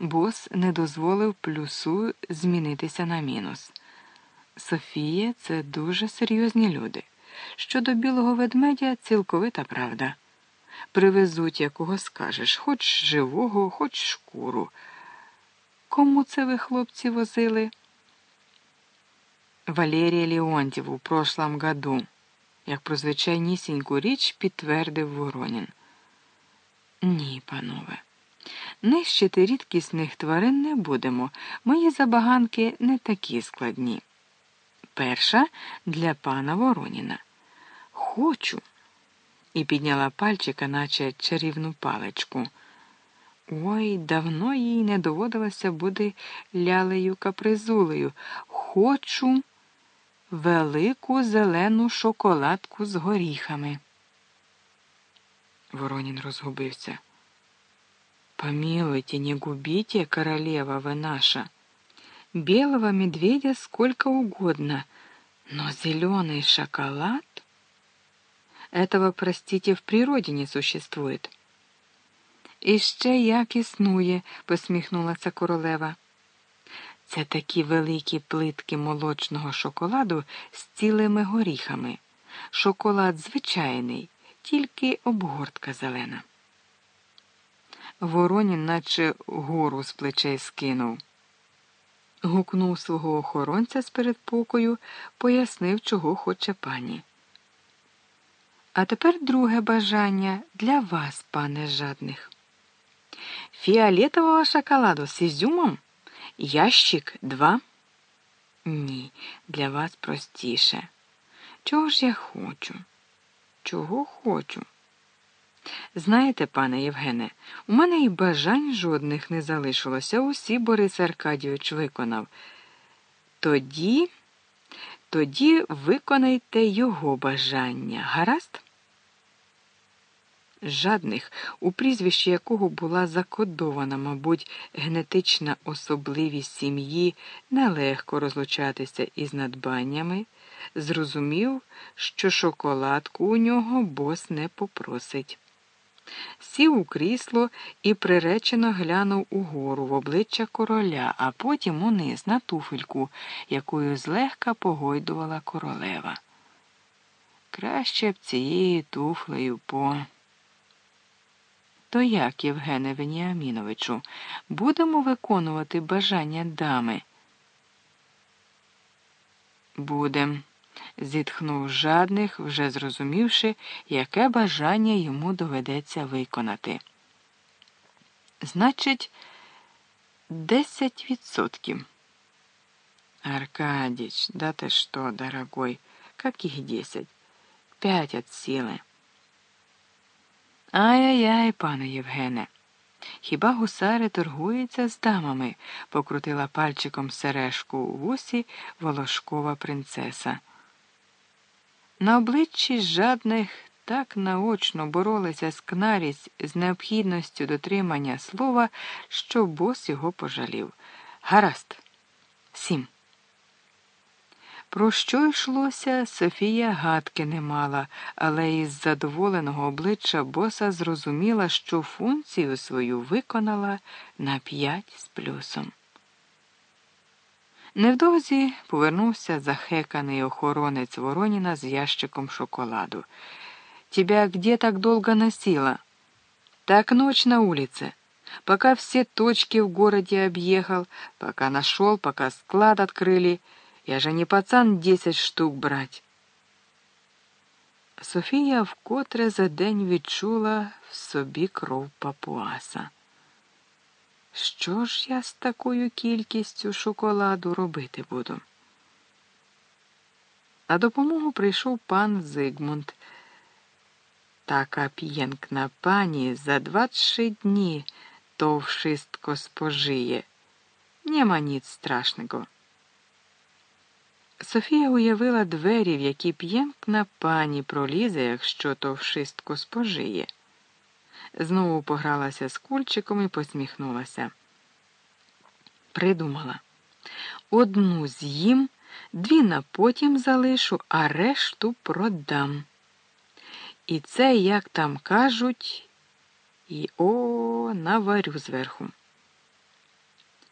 бос не дозволив плюсу змінитися на мінус. Софія це дуже серйозні люди. Щодо білого ведмедя цілковита правда. Привезуть, якого скажеш, хоч живого, хоч шкуру. Кому це ви, хлопці, возили? Валерія Леонтьєву в прошлом году, як про звичайнісіньку річ підтвердив Воронін. Ні, панове. Нищити рідкісних тварин не будемо. Мої забаганки не такі складні. Перша для пана Вороніна. Хочу. І підняла пальчика, наче чарівну паличку. Ой, давно їй не доводилося бути лялею капризулею. Хочу велику зелену шоколадку з горіхами. Воронін розгубився. Помилуйте, не губите, королева вы наша. Белого медведя сколько угодно, но зеленый шоколад? Этого, простите, в природе не существует. Іще як існує, посміхнулася королева. Це такі великі плитки молочного шоколаду з цілими горіхами. Шоколад звичайний, тільки обгортка зелена. Воронін, наче гору з плечей скинув. Гукнув свого охоронця з передпокою, пояснив, чого хоче пані. А тепер друге бажання для вас, пане жадних. Фіолетового шоколаду з ізюмом? Ящик два? Ні, для вас простіше. Чого ж я хочу? Чого хочу? Знаєте, пане Євгене, у мене і бажань жодних не залишилося, усі Борис Аркадійович виконав. Тоді, тоді виконайте його бажання. Гаразд? Жадних, у прізвищі якого була закодована, мабуть, генетична особливість сім'ї, нелегко розлучатися із надбаннями, зрозумів, що шоколадку у нього бос не попросить сів у крісло і приречено глянув угору в обличчя короля, а потім униз на туфельку, якою злегка погойдувала королева. Краще б цією туфлею по. То як, Євгене Веніаміновичу, будемо виконувати бажання дами? Будем зітхнув жадних, вже зрозумівши, яке бажання йому доведеться виконати. Значить, десять відсотків. Аркадич, да ты что, дорогой, каких десять? Пять от силы. Ай-яй-яй, пане Євгене. Хіба гусари торгуються з дамами? покрутила пальчиком сережку у вусі волошкова принцеса. На обличчі жадних так наочно боролися скнарість з необхідністю дотримання слова, що бос його пожалів. Гаразд. Сім. Про що йшлося, Софія гадки не мала, але із задоволеного обличчя боса зрозуміла, що функцію свою виконала на п'ять з плюсом. Невдовзі повернувся захеканий охоронець Вороніна з ящиком шоколаду. Тебя где так долго носила? Так ночь на улице. Пока все точки в городе объехал, пока нашел, пока склад открыли. Я же не пацан десять штук брать. Софія вкотре за день відчула в собі кров папуаса. Що ж я з такою кількістю шоколаду робити буду? На допомогу прийшов пан Зигмунд. Така п'єнкна пані за двадцять дні то вшистко спожиє. Нема ніц страшного. Софія уявила двері, в які п'єнкна пані пролізе, якщо то вшистко спожиє. Знову погралася з кульчиком і посміхнулася. Придумала. Одну з'їм, дві на потім залишу, а решту продам. І це, як там кажуть, і о, наварю зверху.